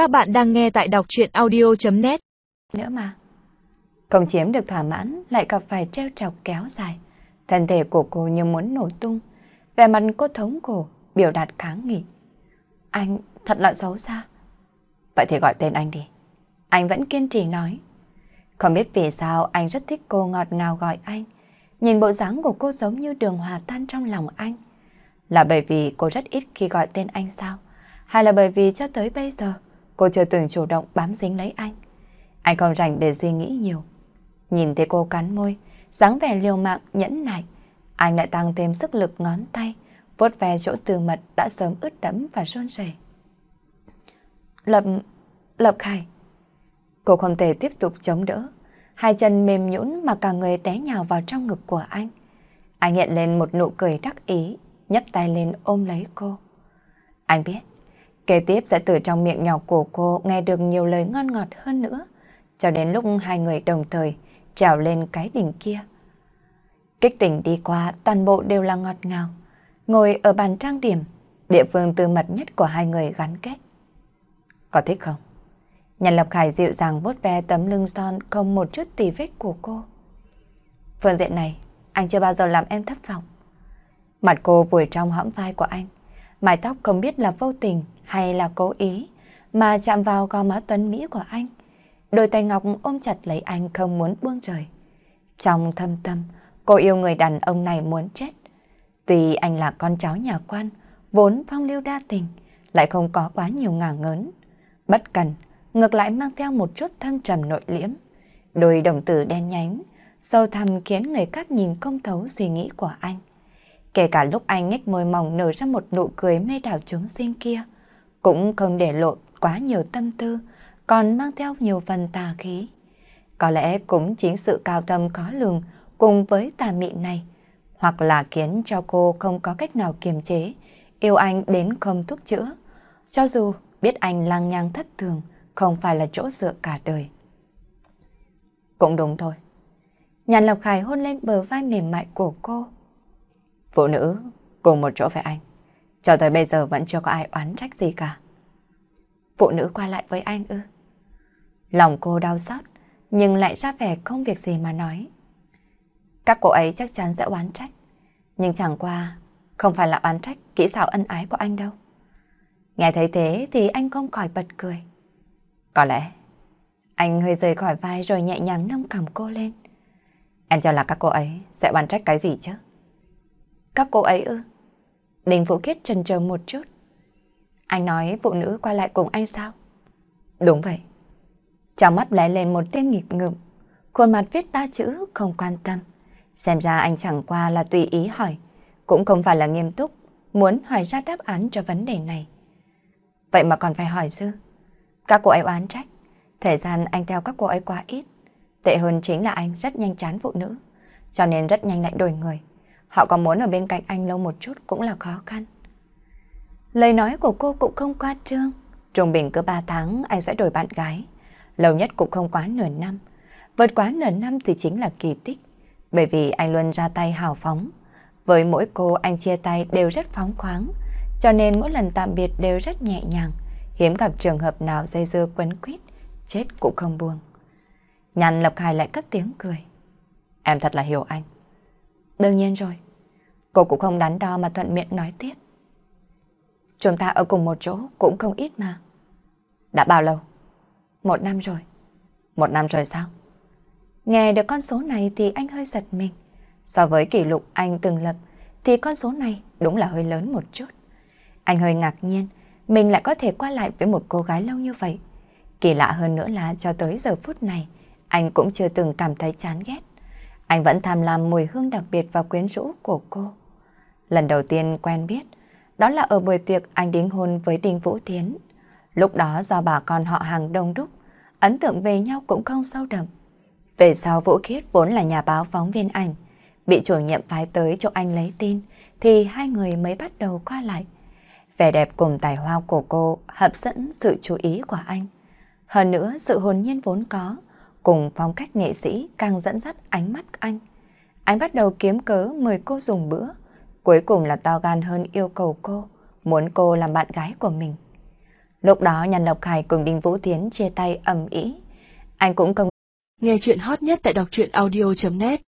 Các bạn đang nghe tại đọc chuyện audio.net Nữa mà. Không chiếm được thỏa mãn lại gặp phải treo trọc kéo dài. Thân thể của cô như muốn nổ tung. Vẻ mặt cô thống cổ, biểu đạt kháng nghị. Anh thật là xấu xa. Vậy thì gọi tên anh đi. Anh vẫn kiên trì nói. Không biết vì sao anh rất thích cô ngọt ngào gọi anh. Nhìn bộ dáng của cô giống như đường hòa tan trong lòng anh. Là bởi vì cô rất ít khi gọi tên anh sao? Hay là bởi vì cho tới bây giờ cô chưa từng chủ động bám dính lấy anh? Anh không rảnh để suy nghĩ nhiều. Nhìn thấy cô cắn môi, dáng vẻ liều mạng nhẫn nại, anh lại tăng thêm sức lực ngón tay, vuốt ve chỗ từ mật đã sớm ướt đẫm và run rẩy. Lập, Lập Khải. Cô không thể tiếp tục chống đỡ, hai chân mềm nhũn mà cả người té nhào vào trong ngực của anh. Anh hiện lên một nụ cười đắc ý, nhấc tay lên ôm lấy cô. Anh biết, kế tiếp sẽ từ trong miệng nhỏ của cô nghe được nhiều lời ngon ngọt hơn nữa, cho đến lúc hai người đồng thời trèo lên cái đỉnh kia. Kích tỉnh đi qua toàn bộ đều là ngọt ngào, ngồi ở bàn trang điểm, địa phương tư mật nhất của hai người gắn kết. Có thích không? Nhân Lập Khải dịu dàng vuốt ve tấm lưng son không một chút tì vết của cô. Phương diện này, anh chưa bao giờ làm em thất vọng. Mặt cô vùi trong hõm vai của anh, mái tóc không biết là vô tình hay là cố ý, mà chạm vào gò má tuấn Mỹ của anh. Đôi tay ngọc ôm chặt lấy anh không muốn buông rời. Trong thâm tâm, cô yêu người đàn ông này muốn chết. Tuy anh là con cháu nhà quan, vốn phong lưu đa tình, lại không có quá nhiều ngả ngớn. Bất cần, ngược lại mang theo một chút thâm trầm nội liễm. Đôi đồng tử đen nhánh, sâu thẳm khiến người khác nhìn không thấu suy nghĩ của anh. Kể cả lúc anh nhếch môi mỏng nở ra một nụ cười mê đảo chúng sinh kia, cũng không để lộ quá nhiều tâm tư, còn mang theo nhiều phần tà khí. Có lẽ cũng chính sự cao tâm khó lường cùng với tà mị này, hoặc là khiến cho cô không có cách nào kiềm chế, yêu anh đến không thuốc chữa. Cho dù biết anh lang nhang thất thường, không phải là chỗ dựa cả đời. Cũng đúng thôi. Nhàn Lộc Khải hôn lên bờ vai mềm mại của cô. Phụ nữ cùng một chỗ với anh. Cho tới bây giờ vẫn chưa có ai oán trách gì cả. Phụ nữ qua lại với anh ư. Lòng cô đau xót, nhưng lại ra vẻ không việc gì mà nói. Các cô ấy chắc chắn sẽ oán trách. Nhưng chẳng qua, không phải là oán trách kỹ xảo ân ái của anh đâu. Nghe thấy thế thì anh không khỏi bật cười. Có lẽ, anh hơi rời khỏi vai rồi nhẹ nhàng nâng cầm cô lên. Em cho là các cô ấy sẽ oán trách cái gì chứ? Các cô ấy ư? Đình Vũ Kiết trần chờ một chút. Anh nói phụ nữ qua lại cùng anh sao? Đúng vậy. Trong mắt lóe lên một tia nghịch ngợm, khuôn mặt viết ba chữ không quan tâm. Xem ra anh chẳng qua là tùy ý hỏi, cũng không phải là nghiêm túc, muốn hỏi ra đáp án cho vấn đề này. Vậy mà còn phải hỏi dư. Các cô ấy oán trách, thời gian anh theo các cô ấy quá ít. Tệ hơn chính là anh rất nhanh chán phụ nữ, cho nên rất nhanh lại đổi người. Họ có muốn ở bên cạnh anh lâu một chút cũng là khó khăn. Lời nói của cô cũng không qua trương. Trung bình cứ 3 tháng, anh sẽ đổi bạn gái. Lâu nhất cũng không quá nửa năm. Vượt quá nửa năm thì chính là kỳ tích. Bởi vì anh luôn ra tay hào phóng. Với mỗi cô, anh chia tay đều rất phóng khoáng. Cho nên mỗi lần tạm biệt đều rất nhẹ nhàng. Hiếm gặp trường hợp nào dây dưa quấn quýt. Chết cũng không buông. Nhàn Lập Hải lại cất tiếng cười. Em thật là hiểu anh. Đương nhiên rồi. Cô cũng không đắn đo mà thuận miệng nói tiếp. Chúng ta ở cùng một chỗ cũng không ít mà. Đã bao lâu? Một năm rồi. Một năm rồi sao? Nghe được con số này thì anh hơi giật mình. So với kỷ lục anh từng lập thì con số này đúng là hơi lớn một chút. Anh hơi ngạc nhiên, mình lại có thể qua lại với một cô gái lâu như vậy. Kỳ lạ hơn nữa là cho tới giờ phút này, anh cũng chưa từng cảm thấy chán ghét. Anh vẫn tham lam mùi hương đặc biệt và quyến rũ của cô. Lần đầu tiên quen biết, đó là ở buổi tiệc anh đính hôn với Đinh Vũ Tiến. Lúc đó do bà con họ hàng đông đúc, ấn tượng về nhau cũng không sâu đậm. Về sau Vũ Khiết vốn là nhà báo phóng viên ảnh, bị chủ nhiệm phái tới cho anh lấy tin, thì hai người mới bắt đầu qua lại. Vẻ đẹp cùng tài hoa của cô hấp dẫn sự chú ý của anh. Hơn nữa, sự hồn nhiên vốn có, cùng phong cách nghệ sĩ càng dẫn dắt ánh mắt anh. Anh bắt đầu kiếm cớ mời cô dùng bữa, cuối cùng là to gan hơn yêu cầu cô, muốn cô làm bạn gái của mình. Lúc đó nhàn Lộc Khải cùng Đinh Vũ Tiến chia tay ầm ĩ. Anh cũng công Nghe chuyện hot nhất tại đọc truyện audio.net